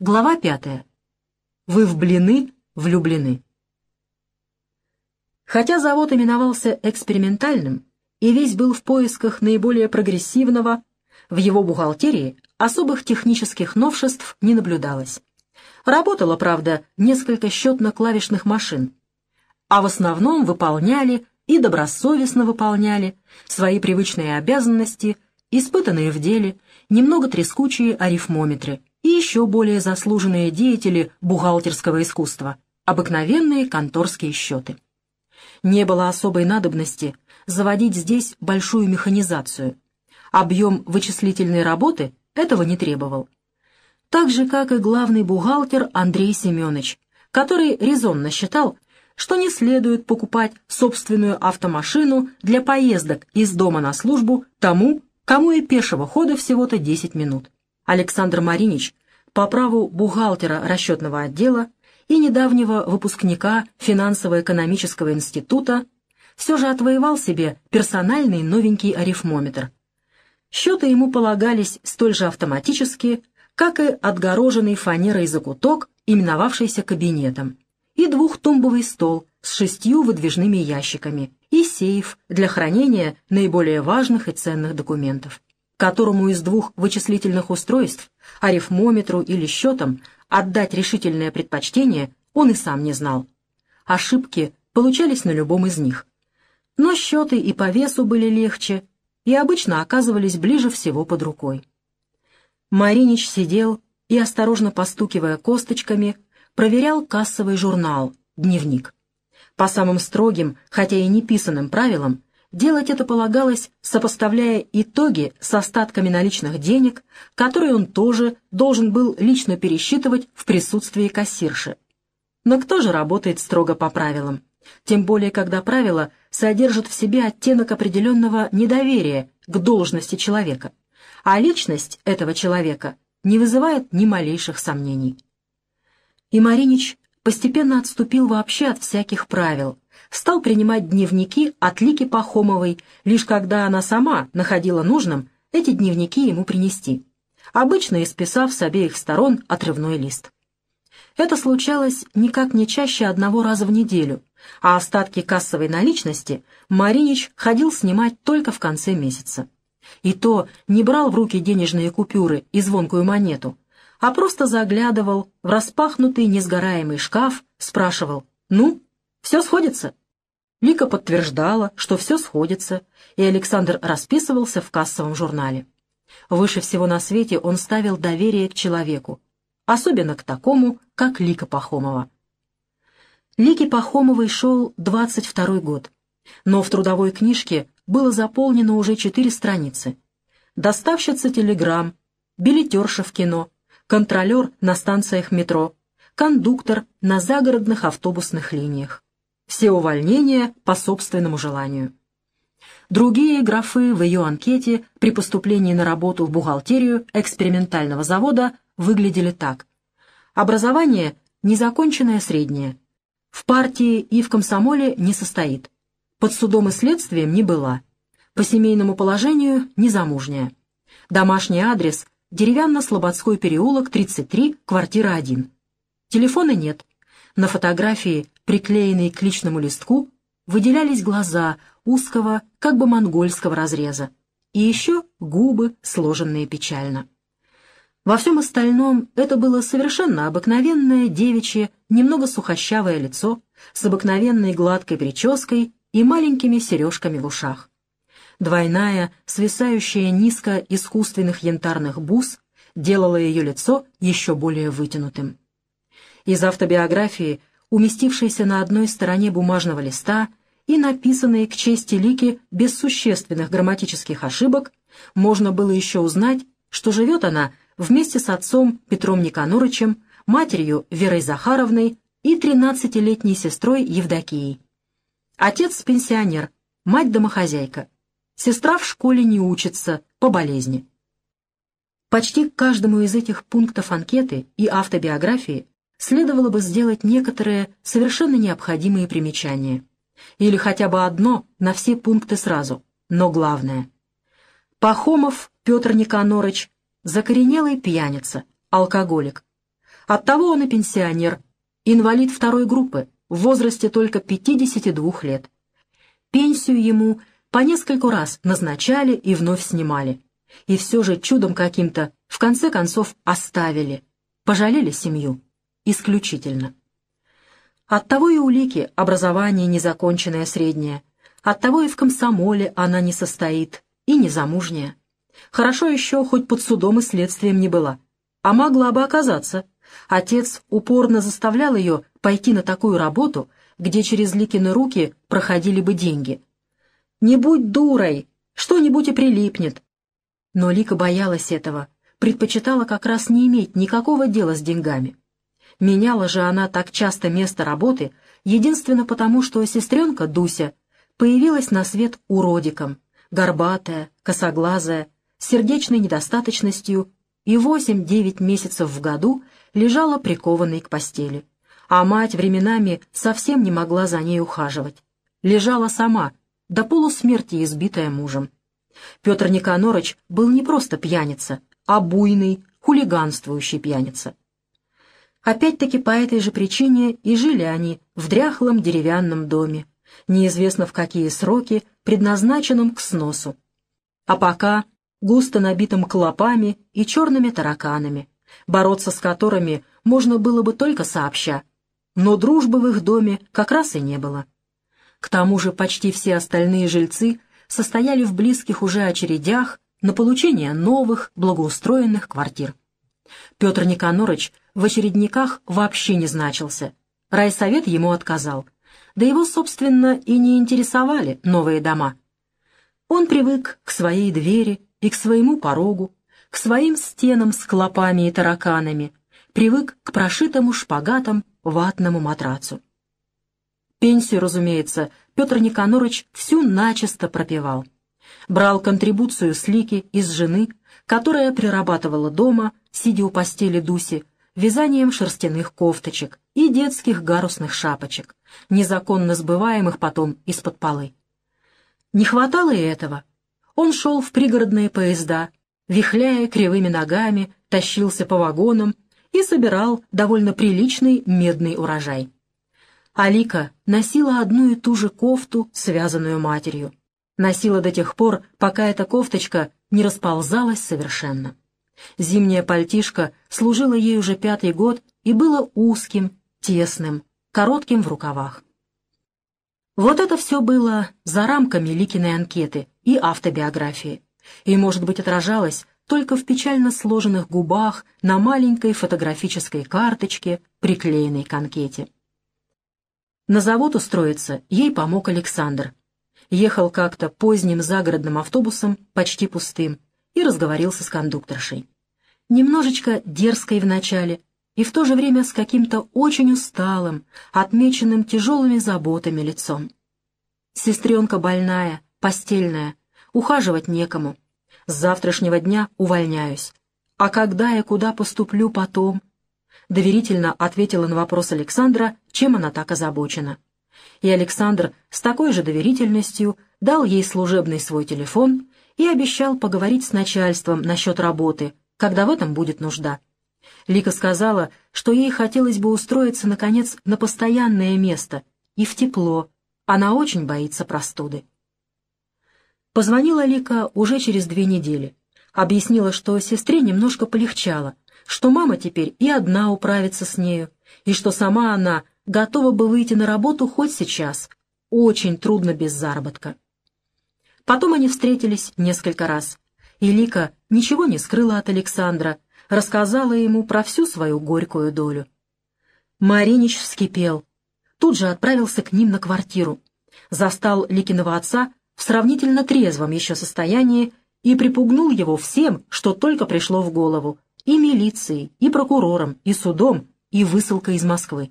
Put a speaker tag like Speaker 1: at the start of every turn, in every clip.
Speaker 1: Глава пятая. Вы в блины влюблены. Хотя завод именовался экспериментальным и весь был в поисках наиболее прогрессивного, в его бухгалтерии особых технических новшеств не наблюдалось. Работало, правда, несколько счетно-клавишных машин, а в основном выполняли и добросовестно выполняли свои привычные обязанности, испытанные в деле, немного трескучие арифмометры и еще более заслуженные деятели бухгалтерского искусства, обыкновенные конторские счеты. Не было особой надобности заводить здесь большую механизацию. Объем вычислительной работы этого не требовал. Так же, как и главный бухгалтер Андрей Семенович, который резонно считал, что не следует покупать собственную автомашину для поездок из дома на службу тому, кому и пешего хода всего-то 10 минут. Александр Маринич по праву бухгалтера расчетного отдела и недавнего выпускника финансово-экономического института все же отвоевал себе персональный новенький арифмометр. Счеты ему полагались столь же автоматически, как и отгороженный фанерой закуток, именовавшийся кабинетом, и двухтумбовый стол с шестью выдвижными ящиками и сейф для хранения наиболее важных и ценных документов, которому из двух вычислительных устройств, арифмометру или счетам, отдать решительное предпочтение он и сам не знал. Ошибки получались на любом из них. Но счеты и по весу были легче, и обычно оказывались ближе всего под рукой. Маринич сидел и, осторожно постукивая косточками, проверял кассовый журнал, дневник. По самым строгим, хотя и неписанным правилам, делать это полагалось, сопоставляя итоги с остатками наличных денег, которые он тоже должен был лично пересчитывать в присутствии кассирши. Но кто же работает строго по правилам? Тем более, когда правила содержат в себе оттенок определенного недоверия к должности человека, а личность этого человека не вызывает ни малейших сомнений. И Маринич постепенно отступил вообще от всяких правил, стал принимать дневники от Лики Пахомовой, лишь когда она сама находила нужным эти дневники ему принести, обычно исписав с обеих сторон отрывной лист. Это случалось никак не чаще одного раза в неделю, а остатки кассовой наличности Маринич ходил снимать только в конце месяца. И то не брал в руки денежные купюры и звонкую монету, а просто заглядывал в распахнутый несгораемый шкаф, спрашивал «Ну, все сходится?» Лика подтверждала, что все сходится, и Александр расписывался в кассовом журнале. Выше всего на свете он ставил доверие к человеку, особенно к такому, как Лика Пахомова. Лике Пахомовой шел 22 год, но в трудовой книжке было заполнено уже четыре страницы. Доставщица телеграмм, билетерша в кино, контролер на станциях метро, кондуктор на загородных автобусных линиях. Все увольнения по собственному желанию. Другие графы в ее анкете при поступлении на работу в бухгалтерию экспериментального завода выглядели так. Образование – незаконченное среднее. В партии и в комсомоле не состоит. Под судом и следствием не была. По семейному положению – незамужняя. Домашний адрес Деревянно-Слободской переулок, 33, квартира 1. Телефона нет. На фотографии, приклеенной к личному листку, выделялись глаза узкого, как бы монгольского разреза, и еще губы, сложенные печально. Во всем остальном это было совершенно обыкновенное девичье, немного сухощавое лицо с обыкновенной гладкой прической и маленькими сережками в ушах. Двойная, свисающая низко искусственных янтарных бус делала ее лицо еще более вытянутым. Из автобиографии, уместившейся на одной стороне бумажного листа и написанной к чести Лики без существенных грамматических ошибок, можно было еще узнать, что живет она вместе с отцом Петром Никанорычем, матерью Верой Захаровной и тринадцатилетней сестрой Евдокией. Отец пенсионер, мать домохозяйка. Сестра в школе не учится, по болезни. Почти к каждому из этих пунктов анкеты и автобиографии следовало бы сделать некоторые совершенно необходимые примечания. Или хотя бы одно на все пункты сразу, но главное. Пахомов Петр Никанорыч, закоренелый пьяница, алкоголик. Оттого он и пенсионер, инвалид второй группы, в возрасте только 52 лет. Пенсию ему по нескольку раз назначали и вновь снимали. И все же чудом каким-то в конце концов оставили, пожалели семью. Исключительно. Оттого и улики образование незаконченное среднее, оттого и в комсомоле она не состоит, и незамужняя. Хорошо еще, хоть под судом и следствием не была. А могла бы оказаться. Отец упорно заставлял ее пойти на такую работу, где через Ликины руки проходили бы деньги. «Не будь дурой, что-нибудь и прилипнет». Но Лика боялась этого, предпочитала как раз не иметь никакого дела с деньгами. Меняла же она так часто место работы, единственно потому, что сестренка Дуся появилась на свет уродиком, горбатая, косоглазая, с сердечной недостаточностью и восемь-девять месяцев в году лежала прикованной к постели. А мать временами совсем не могла за ней ухаживать. Лежала сама, до полусмерти избитая мужем. Петр Никонорович был не просто пьяница, а буйный, хулиганствующий пьяница. Опять-таки по этой же причине и жили они в дряхлом деревянном доме, неизвестно в какие сроки, предназначенном к сносу. А пока густо набитым клопами и черными тараканами, бороться с которыми можно было бы только сообща, но дружбы в их доме как раз и не было. К тому же почти все остальные жильцы состояли в близких уже очередях на получение новых благоустроенных квартир. Петр Никонорович в очередниках вообще не значился. Райсовет ему отказал. Да его, собственно, и не интересовали новые дома. Он привык к своей двери и к своему порогу, к своим стенам с клопами и тараканами, привык к прошитому шпагатом ватному матрацу. Пенсию, разумеется, Петр Никонорович всю начисто пропивал. Брал контрибуцию с Лики из жены, которая прирабатывала дома, сидя у постели Дуси, вязанием шерстяных кофточек и детских гарусных шапочек, незаконно сбываемых потом из-под полы. Не хватало и этого. Он шел в пригородные поезда, вихляя кривыми ногами, тащился по вагонам и собирал довольно приличный медный урожай. Алика носила одну и ту же кофту, связанную матерью. Носила до тех пор, пока эта кофточка не расползалась совершенно. Зимняя пальтишко служило ей уже пятый год и было узким, тесным, коротким в рукавах. Вот это все было за рамками Ликиной анкеты и автобиографии, и, может быть, отражалось только в печально сложенных губах на маленькой фотографической карточке, приклеенной к анкете. На завод устроиться ей помог Александр. Ехал как-то поздним загородным автобусом, почти пустым, и разговорился с кондукторшей. Немножечко дерзкой вначале, и в то же время с каким-то очень усталым, отмеченным тяжелыми заботами лицом. Сестренка больная, постельная, ухаживать некому. С завтрашнего дня увольняюсь. А когда и куда поступлю потом? Доверительно ответила на вопрос Александра, чем она так озабочена. И Александр с такой же доверительностью дал ей служебный свой телефон и обещал поговорить с начальством насчет работы, когда в этом будет нужда. Лика сказала, что ей хотелось бы устроиться, наконец, на постоянное место и в тепло. Она очень боится простуды. Позвонила Лика уже через две недели. Объяснила, что сестре немножко полегчало, что мама теперь и одна управится с нею, и что сама она готова бы выйти на работу хоть сейчас. Очень трудно без заработка. Потом они встретились несколько раз, и Лика ничего не скрыла от Александра, рассказала ему про всю свою горькую долю. Маринич вскипел. Тут же отправился к ним на квартиру. Застал Ликиного отца в сравнительно трезвом еще состоянии и припугнул его всем, что только пришло в голову, и милицией, и прокурором, и судом, и высылкой из Москвы.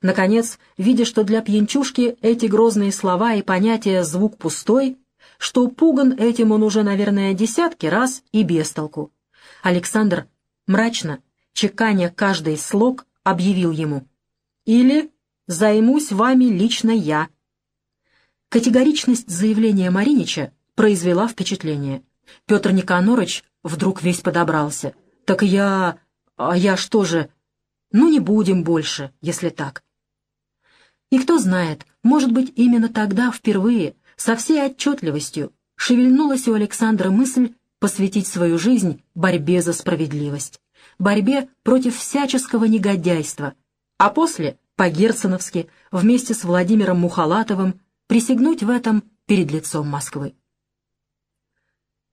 Speaker 1: Наконец, видя, что для пьянчушки эти грозные слова и понятия «звук пустой», что пуган этим он уже, наверное, десятки раз и без толку. Александр мрачно, чеканя каждый слог, объявил ему. «Или займусь вами лично я». Категоричность заявления Маринича произвела впечатление. Петр Никонорович вдруг весь подобрался. «Так я... А я что же...» Ну, не будем больше, если так. И кто знает, может быть, именно тогда впервые, со всей отчетливостью, шевельнулась у Александра мысль посвятить свою жизнь борьбе за справедливость, борьбе против всяческого негодяйства, а после, по-герценовски, вместе с Владимиром Мухалатовым, присягнуть в этом перед лицом Москвы.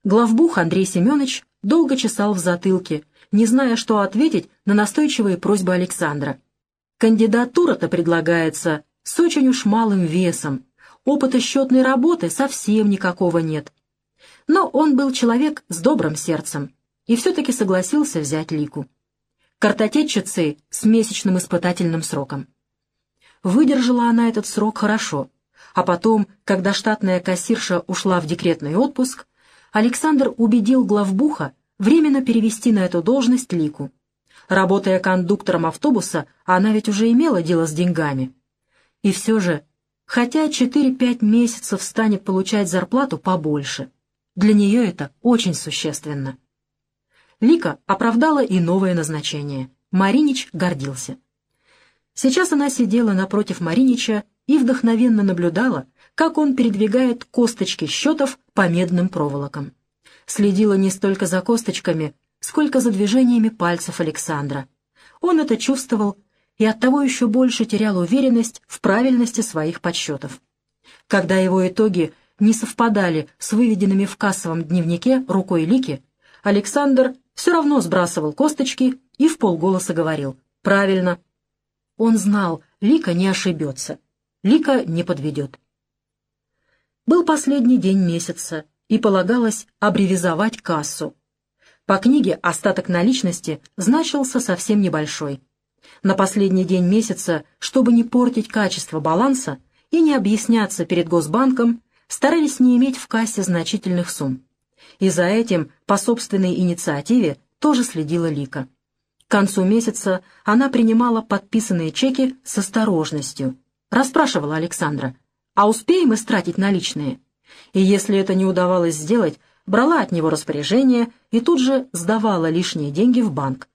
Speaker 1: Главбух Андрей Семенович долго чесал в затылке, не зная, что ответить на настойчивые просьбы Александра. Кандидатура-то предлагается с очень уж малым весом, опыта счетной работы совсем никакого нет. Но он был человек с добрым сердцем и все-таки согласился взять Лику. Картотечицей с месячным испытательным сроком. Выдержала она этот срок хорошо, а потом, когда штатная кассирша ушла в декретный отпуск, Александр убедил главбуха временно перевести на эту должность Лику. Работая кондуктором автобуса, она ведь уже имела дело с деньгами. И все же, хотя 4-5 месяцев станет получать зарплату побольше, для нее это очень существенно. Лика оправдала и новое назначение. Маринич гордился. Сейчас она сидела напротив Маринича и вдохновенно наблюдала, как он передвигает косточки счетов по медным проволокам. Следила не столько за косточками, сколько за движениями пальцев Александра. Он это чувствовал и оттого еще больше терял уверенность в правильности своих подсчетов. Когда его итоги не совпадали с выведенными в кассовом дневнике рукой Лики, Александр все равно сбрасывал косточки и в полголоса говорил «Правильно». Он знал, Лика не ошибется, Лика не подведет. Был последний день месяца, и полагалось аббревизовать кассу. По книге остаток наличности значился совсем небольшой. На последний день месяца, чтобы не портить качество баланса и не объясняться перед Госбанком, старались не иметь в кассе значительных сумм. И за этим, по собственной инициативе, тоже следила Лика. К концу месяца она принимала подписанные чеки с осторожностью. Расспрашивала Александра, а успеем мы стратить наличные? И если это не удавалось сделать, брала от него распоряжение и тут же сдавала лишние деньги в банк.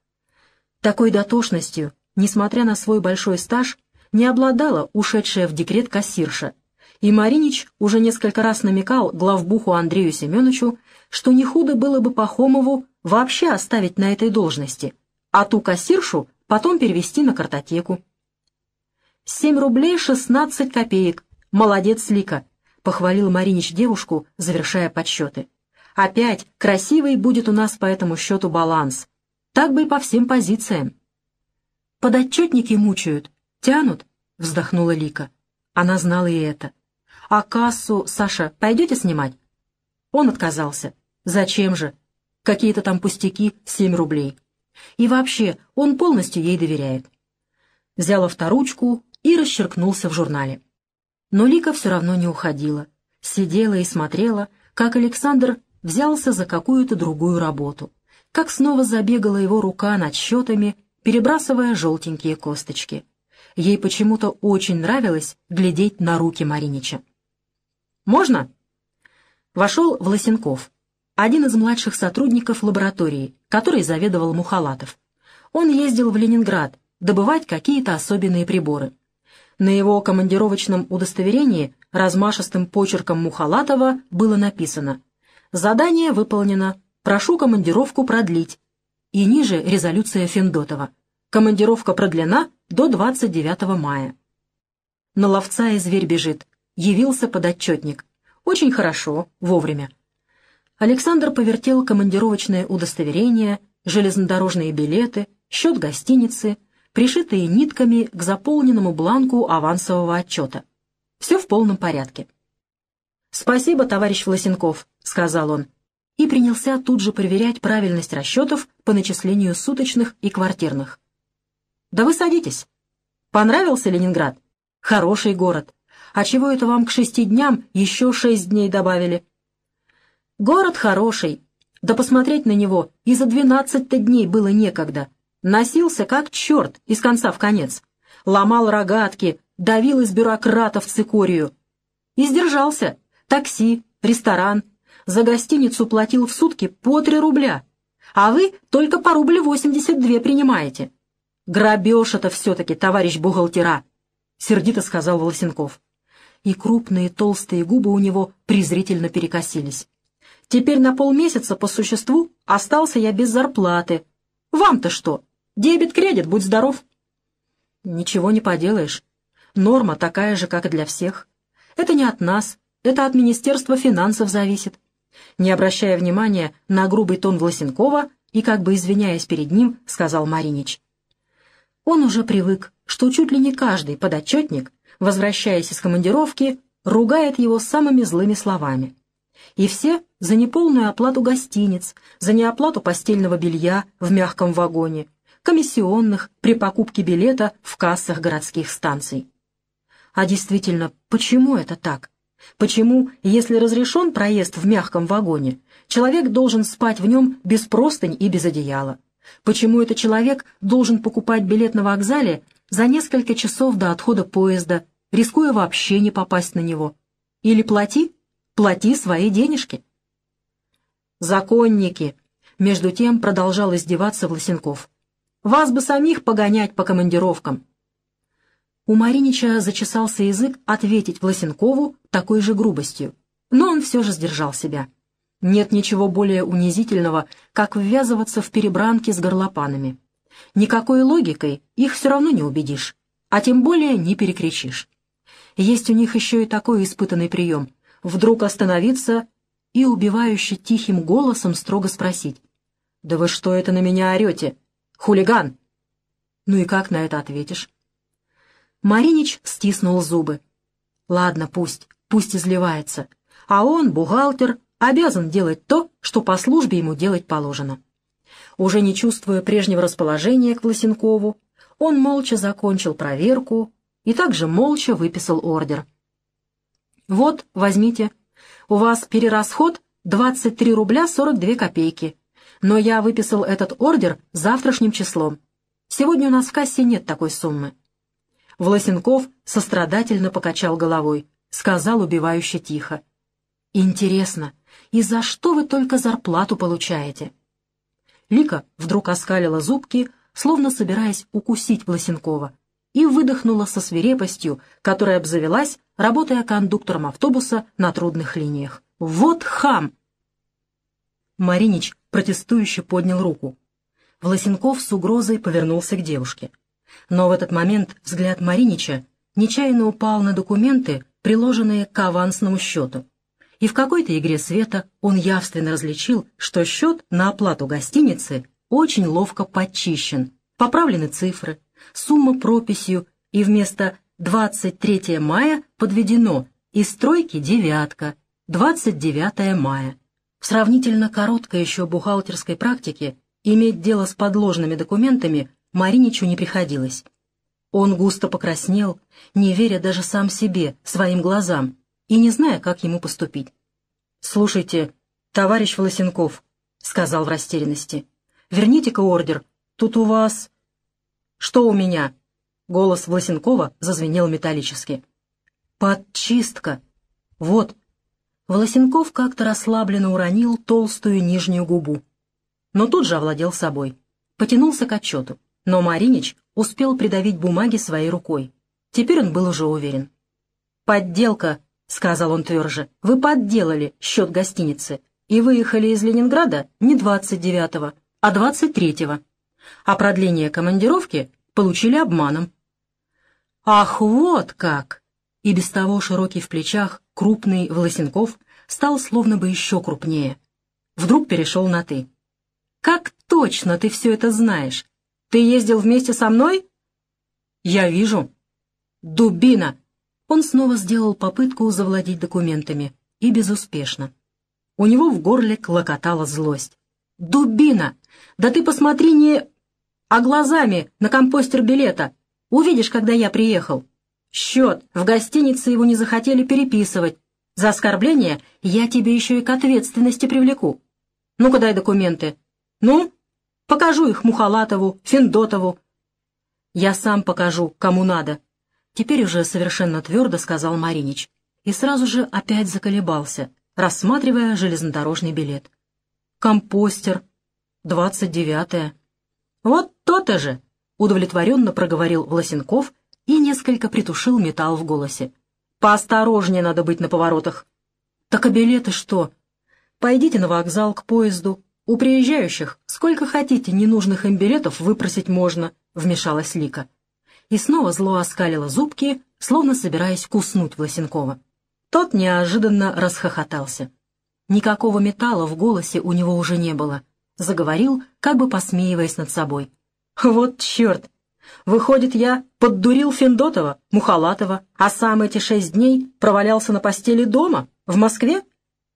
Speaker 1: Такой дотошностью, несмотря на свой большой стаж, не обладала ушедшая в декрет кассирша, и Маринич уже несколько раз намекал главбуху Андрею Семеновичу, что не худо было бы Пахомову вообще оставить на этой должности, а ту кассиршу потом перевести на картотеку. «Семь рублей шестнадцать копеек. Молодец, Лика!» — похвалил Маринич девушку, завершая подсчеты. «Опять красивый будет у нас по этому счету баланс. Так бы и по всем позициям». «Подотчетники мучают, тянут», — вздохнула Лика. Она знала и это. «А кассу, Саша, пойдете снимать?» Он отказался. «Зачем же? Какие-то там пустяки, семь рублей. И вообще, он полностью ей доверяет». Взял авторучку и расчеркнулся в журнале. Но Лика все равно не уходила. Сидела и смотрела, как Александр взялся за какую-то другую работу, как снова забегала его рука над счетами, перебрасывая желтенькие косточки. Ей почему-то очень нравилось глядеть на руки Маринича. «Можно?» Вошел Власенков, один из младших сотрудников лаборатории, который заведовал Мухалатов. Он ездил в Ленинград добывать какие-то особенные приборы. На его командировочном удостоверении размашистым почерком Мухалатова было написано «Задание выполнено. Прошу командировку продлить». И ниже резолюция Финдотова. Командировка продлена до 29 мая. На ловца и зверь бежит явился подотчетник. Очень хорошо, вовремя. Александр повертел командировочное удостоверение, железнодорожные билеты, счет гостиницы, пришитые нитками к заполненному бланку авансового отчета. Все в полном порядке. «Спасибо, товарищ Власенков», — сказал он, и принялся тут же проверять правильность расчетов по начислению суточных и квартирных. «Да вы садитесь. Понравился Ленинград? Хороший город. А чего это вам к шести дням еще шесть дней добавили? Город хороший. Да посмотреть на него и за двенадцать-то дней было некогда. Носился как черт из конца в конец. Ломал рогатки, давил из бюрократов цикорию. И сдержался. Такси, ресторан. За гостиницу платил в сутки по три рубля. А вы только по восемьдесят две принимаете. Грабеж это все-таки, товарищ бухгалтера, — сердито сказал Волосенков. И крупные толстые губы у него презрительно перекосились. Теперь на полмесяца по существу остался я без зарплаты. Вам-то что? Дебет-кредит, будь здоров. Ничего не поделаешь. Норма такая же, как и для всех. Это не от нас, это от Министерства финансов зависит. Не обращая внимания на грубый тон Власенкова и как бы извиняясь перед ним, сказал Маринич. Он уже привык, что чуть ли не каждый подотчетник, возвращаясь из командировки, ругает его самыми злыми словами. И все за неполную оплату гостиниц, за неоплату постельного белья в мягком вагоне, комиссионных при покупке билета в кассах городских станций. А действительно, почему это так? Почему, если разрешен проезд в мягком вагоне, человек должен спать в нем без простынь и без одеяла? Почему этот человек должен покупать билет на вокзале за несколько часов до отхода поезда, рискуя вообще не попасть на него? Или плати, плати свои денежки. Законники, между тем продолжал издеваться Власенков. Вас бы самих погонять по командировкам. У Маринича зачесался язык ответить Власенкову такой же грубостью, но он все же сдержал себя. Нет ничего более унизительного, как ввязываться в перебранки с горлопанами. Никакой логикой их все равно не убедишь, а тем более не перекричишь. Есть у них еще и такой испытанный прием — вдруг остановиться и убивающе тихим голосом строго спросить. «Да вы что это на меня орете? Хулиган!» Ну и как на это ответишь? Маринич стиснул зубы. Ладно, пусть, пусть изливается. А он, бухгалтер, обязан делать то, что по службе ему делать положено. Уже не чувствуя прежнего расположения к Власенкову, он молча закончил проверку и также молча выписал ордер. «Вот, возьмите. У вас перерасход 23 рубля 42 копейки. Но я выписал этот ордер завтрашним числом. Сегодня у нас в кассе нет такой суммы». Власенков сострадательно покачал головой, сказал убивающе тихо. «Интересно, и за что вы только зарплату получаете?» Лика вдруг оскалила зубки, словно собираясь укусить Власенкова, и выдохнула со свирепостью, которая обзавелась, работая кондуктором автобуса на трудных линиях. «Вот хам!» Маринич протестующе поднял руку. Власенков с угрозой повернулся к девушке. Но в этот момент взгляд Маринича нечаянно упал на документы, приложенные к авансному счету и в какой-то игре света он явственно различил, что счет на оплату гостиницы очень ловко подчищен, поправлены цифры, сумма прописью, и вместо 23 мая подведено из стройки девятка, 29 мая. В сравнительно короткой еще бухгалтерской практике иметь дело с подложными документами Мариничу не приходилось. Он густо покраснел, не веря даже сам себе, своим глазам, и не зная, как ему поступить. «Слушайте, товарищ Волосенков», — сказал в растерянности, — «верните-ка ордер. Тут у вас...» «Что у меня?» — голос Волосенкова зазвенел металлически. «Подчистка. Вот». Волосенков как-то расслабленно уронил толстую нижнюю губу. Но тут же овладел собой. Потянулся к отчету. Но Маринич успел придавить бумаги своей рукой. Теперь он был уже уверен. «Подделка», — сказал он тверже, — «вы подделали счет гостиницы и выехали из Ленинграда не 29-го, а 23-го, а продление командировки получили обманом». «Ах, вот как!» И без того широкий в плечах, крупный Волосенков стал словно бы еще крупнее. Вдруг перешел на «ты». «Как точно ты все это знаешь? Ты ездил вместе со мной?» «Я вижу». «Дубина!» Он снова сделал попытку завладеть документами, и безуспешно. У него в горле клокотала злость. «Дубина! Да ты посмотри не... а глазами на компостер билета! Увидишь, когда я приехал!» «Счет! В гостинице его не захотели переписывать. За оскорбление я тебе еще и к ответственности привлеку. Ну-ка дай документы. Ну, покажу их Мухалатову, Финдотову. Я сам покажу, кому надо. Теперь уже совершенно твердо сказал Маринич и сразу же опять заколебался, рассматривая железнодорожный билет. «Компостер. Двадцать девятое. Вот то-то же!» удовлетворенно проговорил Власенков и несколько притушил металл в голосе. «Поосторожнее надо быть на поворотах». «Так а билеты что?» «Пойдите на вокзал к поезду. У приезжающих сколько хотите ненужных им билетов выпросить можно», — вмешалась Лика. И снова зло оскалила зубки, словно собираясь куснуть Власенкова. Тот неожиданно расхохотался. Никакого металла в голосе у него уже не было. Заговорил, как бы посмеиваясь над собой. «Вот черт! Выходит, я поддурил Финдотова, Мухалатова, а сам эти шесть дней провалялся на постели дома, в Москве?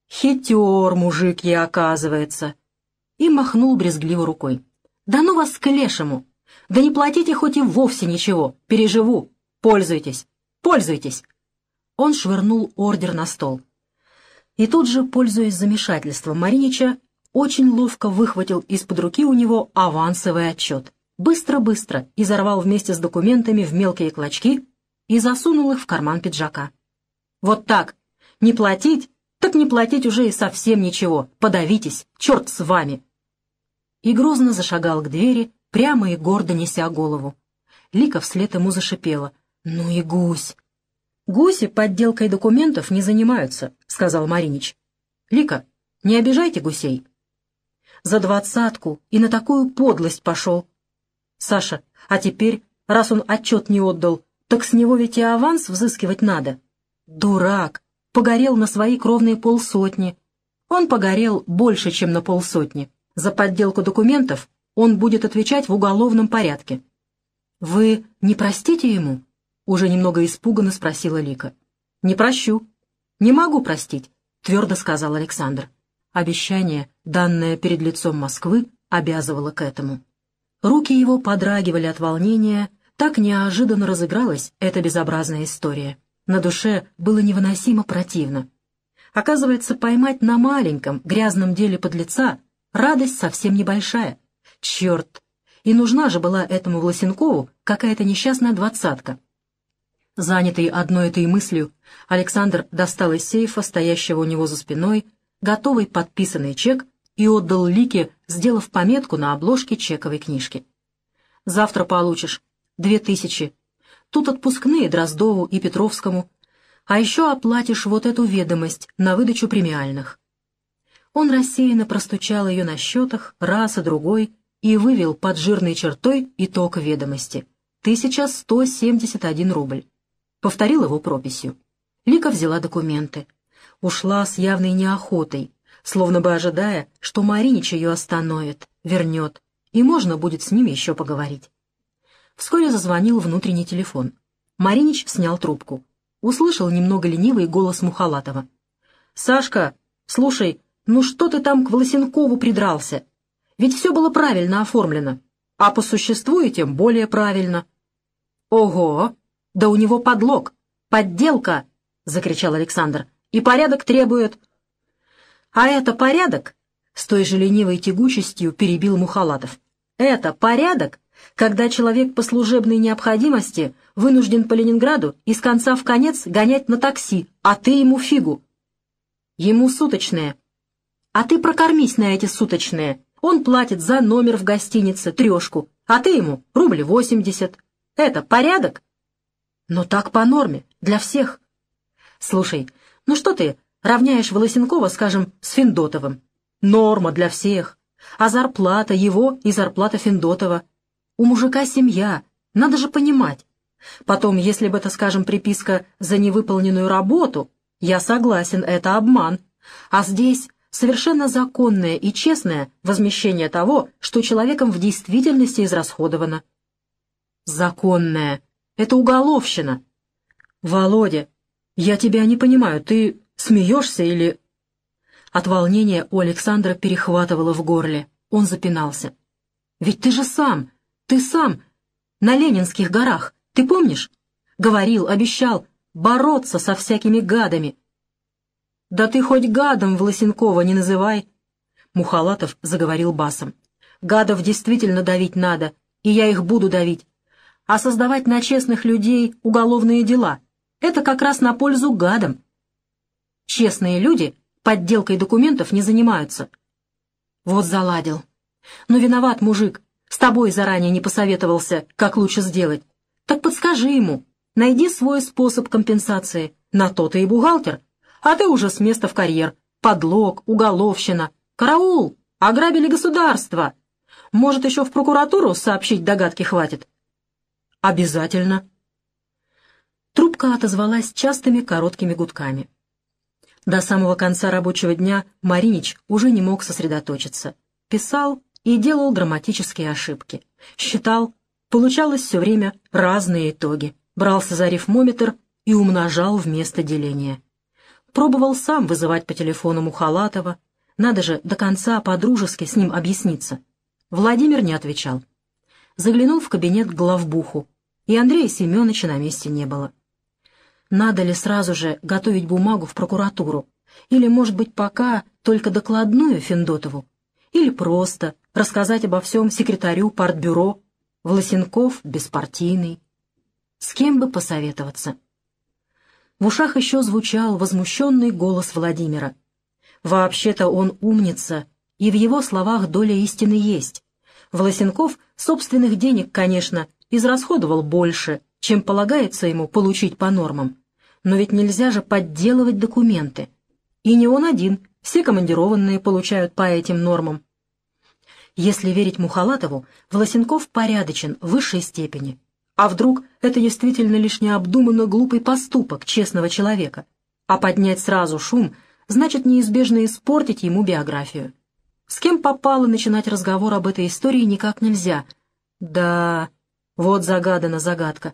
Speaker 1: Хитер мужик я, оказывается!» И махнул брезгливо рукой. «Да ну вас к лешему! Да не платите хоть и вовсе ничего, переживу! Пользуйтесь! Пользуйтесь!» Он швырнул ордер на стол. И тут же, пользуясь замешательством Маринича, очень ловко выхватил из-под руки у него авансовый отчет. Быстро-быстро изорвал вместе с документами в мелкие клочки и засунул их в карман пиджака. «Вот так! Не платить? Так не платить уже и совсем ничего. Подавитесь! Черт с вами!» И грозно зашагал к двери, прямо и гордо неся голову. Лика вслед ему зашипела. «Ну и гусь! «Гуси подделкой документов не занимаются», — сказал Маринич. «Лика, не обижайте гусей». «За двадцатку и на такую подлость пошел». «Саша, а теперь, раз он отчет не отдал, так с него ведь и аванс взыскивать надо». «Дурак! Погорел на свои кровные полсотни. Он погорел больше, чем на полсотни. За подделку документов он будет отвечать в уголовном порядке». «Вы не простите ему?» Уже немного испуганно спросила Лика. «Не прощу. Не могу простить», — твердо сказал Александр. Обещание, данное перед лицом Москвы, обязывало к этому. Руки его подрагивали от волнения, так неожиданно разыгралась эта безобразная история. На душе было невыносимо противно. Оказывается, поймать на маленьком, грязном деле подлеца радость совсем небольшая. Черт! И нужна же была этому Власенкову какая-то несчастная двадцатка. Занятый одной этой мыслью, Александр достал из сейфа, стоящего у него за спиной, готовый подписанный чек и отдал Лике, сделав пометку на обложке чековой книжки. «Завтра получишь. Две тысячи. Тут отпускные Дроздову и Петровскому. А еще оплатишь вот эту ведомость на выдачу премиальных». Он рассеянно простучал ее на счетах раз и другой и вывел под жирной чертой итог ведомости. 1171 рубль повторил его прописью. Лика взяла документы. Ушла с явной неохотой, словно бы ожидая, что Маринич ее остановит, вернет, и можно будет с ним еще поговорить. Вскоре зазвонил внутренний телефон. Маринич снял трубку. Услышал немного ленивый голос Мухалатова. «Сашка, слушай, ну что ты там к Волосенкову придрался? Ведь все было правильно оформлено, а по существу и тем более правильно». «Ого! «Да у него подлог! Подделка!» — закричал Александр. «И порядок требует...» «А это порядок?» — с той же ленивой тягучестью перебил Мухалатов. «Это порядок, когда человек по служебной необходимости вынужден по Ленинграду из конца в конец гонять на такси, а ты ему фигу. Ему суточные. А ты прокормись на эти суточные. Он платит за номер в гостинице трешку, а ты ему рубль восемьдесят. Это порядок?» Но так по норме, для всех. Слушай, ну что ты равняешь Волосенкова, скажем, с Финдотовым? Норма для всех. А зарплата его и зарплата Финдотова. У мужика семья, надо же понимать. Потом, если бы это, скажем, приписка за невыполненную работу, я согласен, это обман. А здесь совершенно законное и честное возмещение того, что человеком в действительности израсходовано. Законное. Это уголовщина. Володя, я тебя не понимаю, ты смеешься или...» От волнения у Александра перехватывало в горле. Он запинался. «Ведь ты же сам, ты сам, на Ленинских горах, ты помнишь? Говорил, обещал бороться со всякими гадами». «Да ты хоть гадом Власенкова не называй!» Мухалатов заговорил басом. «Гадов действительно давить надо, и я их буду давить а создавать на честных людей уголовные дела — это как раз на пользу гадам. Честные люди подделкой документов не занимаются. Вот заладил. Но виноват мужик, С тобой заранее не посоветовался, как лучше сделать. Так подскажи ему, найди свой способ компенсации. На то ты и бухгалтер. А ты уже с места в карьер. Подлог, уголовщина. Караул! Ограбили государство. Может, еще в прокуратуру сообщить догадки хватит? Обязательно. Трубка отозвалась частыми короткими гудками. До самого конца рабочего дня Маринич уже не мог сосредоточиться. Писал и делал драматические ошибки. Считал, получалось все время разные итоги. Брался за рифмометр и умножал вместо деления. Пробовал сам вызывать по телефону Мухалатова. Надо же до конца по-дружески с ним объясниться. Владимир не отвечал. Заглянул в кабинет к главбуху, и Андрея Семеновича на месте не было. Надо ли сразу же готовить бумагу в прокуратуру? Или, может быть, пока только докладную Финдотову? Или просто рассказать обо всем секретарю партбюро? Власенков беспартийный. С кем бы посоветоваться? В ушах еще звучал возмущенный голос Владимира. Вообще-то он умница, и в его словах доля истины есть. Волосенков собственных денег, конечно, израсходовал больше, чем полагается ему получить по нормам. Но ведь нельзя же подделывать документы. И не он один, все командированные получают по этим нормам. Если верить Мухалатову, Волосенков порядочен в высшей степени. А вдруг это действительно лишь необдуманно глупый поступок честного человека? А поднять сразу шум значит неизбежно испортить ему биографию. С кем попало начинать разговор об этой истории никак нельзя. Да, вот загадана загадка.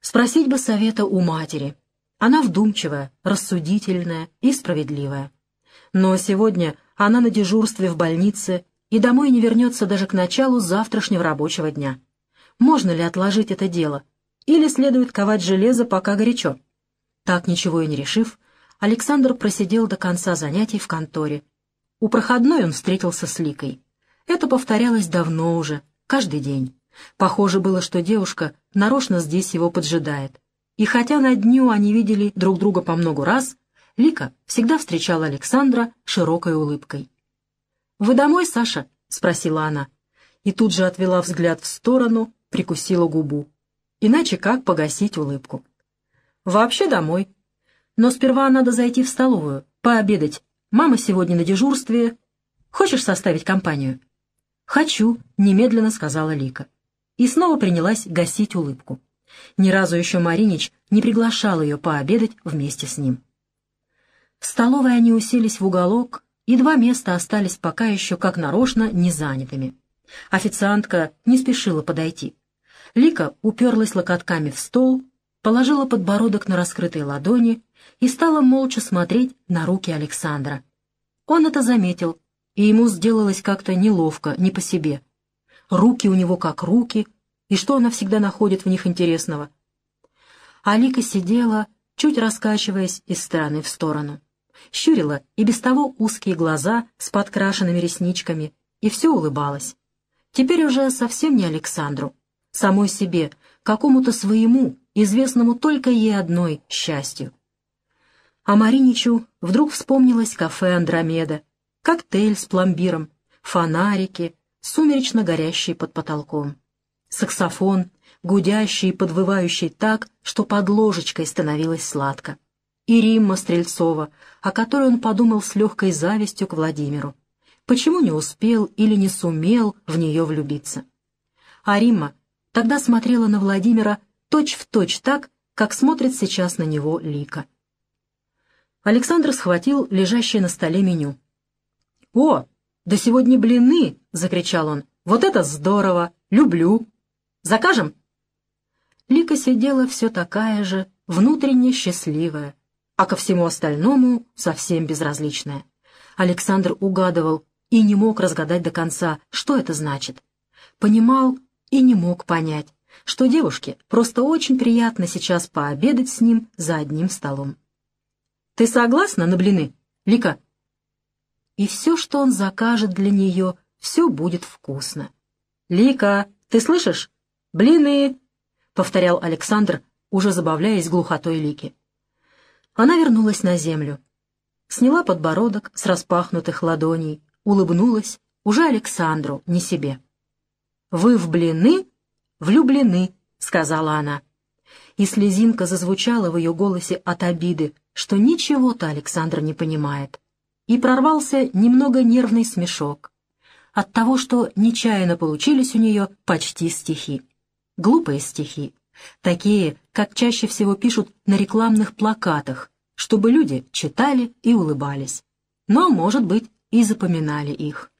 Speaker 1: Спросить бы совета у матери. Она вдумчивая, рассудительная и справедливая. Но сегодня она на дежурстве в больнице и домой не вернется даже к началу завтрашнего рабочего дня можно ли отложить это дело, или следует ковать железо, пока горячо. Так ничего и не решив, Александр просидел до конца занятий в конторе. У проходной он встретился с Ликой. Это повторялось давно уже, каждый день. Похоже было, что девушка нарочно здесь его поджидает. И хотя на дню они видели друг друга по много раз, Лика всегда встречала Александра широкой улыбкой. «Вы домой, Саша?» — спросила она. И тут же отвела взгляд в сторону, прикусила губу. Иначе как погасить улыбку? Вообще домой. Но сперва надо зайти в столовую, пообедать. Мама сегодня на дежурстве. Хочешь составить компанию? «Хочу», — немедленно сказала Лика. И снова принялась гасить улыбку. Ни разу еще Маринич не приглашал ее пообедать вместе с ним. В столовой они уселись в уголок, и два места остались пока еще как нарочно незанятыми. Официантка не спешила подойти. Лика уперлась локотками в стол, положила подбородок на раскрытые ладони и стала молча смотреть на руки Александра. Он это заметил, и ему сделалось как-то неловко, не по себе. Руки у него как руки, и что она всегда находит в них интересного? А Лика сидела, чуть раскачиваясь из стороны в сторону. Щурила и без того узкие глаза с подкрашенными ресничками, и все улыбалась. Теперь уже совсем не Александру, самой себе, какому-то своему, известному только ей одной, счастью. А Мариничу вдруг вспомнилось кафе «Андромеда», коктейль с пломбиром, фонарики, сумеречно горящие под потолком, саксофон, гудящий и подвывающий так, что под ложечкой становилось сладко, и Римма Стрельцова, о которой он подумал с легкой завистью к Владимиру. Почему не успел или не сумел в нее влюбиться? А Римма тогда смотрела на Владимира точь-в-точь точь так, как смотрит сейчас на него Лика. Александр схватил лежащее на столе меню. «О, да сегодня блины!» — закричал он. «Вот это здорово! Люблю! Закажем?» Лика сидела все такая же, внутренне счастливая, а ко всему остальному совсем безразличная. Александр угадывал и не мог разгадать до конца, что это значит. Понимал и не мог понять, что девушке просто очень приятно сейчас пообедать с ним за одним столом. «Ты согласна на блины, Лика?» И все, что он закажет для нее, все будет вкусно. «Лика, ты слышишь? Блины!» — повторял Александр, уже забавляясь глухотой Лики. Она вернулась на землю. Сняла подбородок с распахнутых ладоней, улыбнулась, уже Александру, не себе. «Вы в блины влюблены», — сказала она. И слезинка зазвучала в ее голосе от обиды, что ничего-то Александр не понимает. И прорвался немного нервный смешок от того, что нечаянно получились у нее почти стихи. Глупые стихи, такие, как чаще всего пишут на рекламных плакатах, чтобы люди читали и улыбались. Но, может быть, и запоминали их.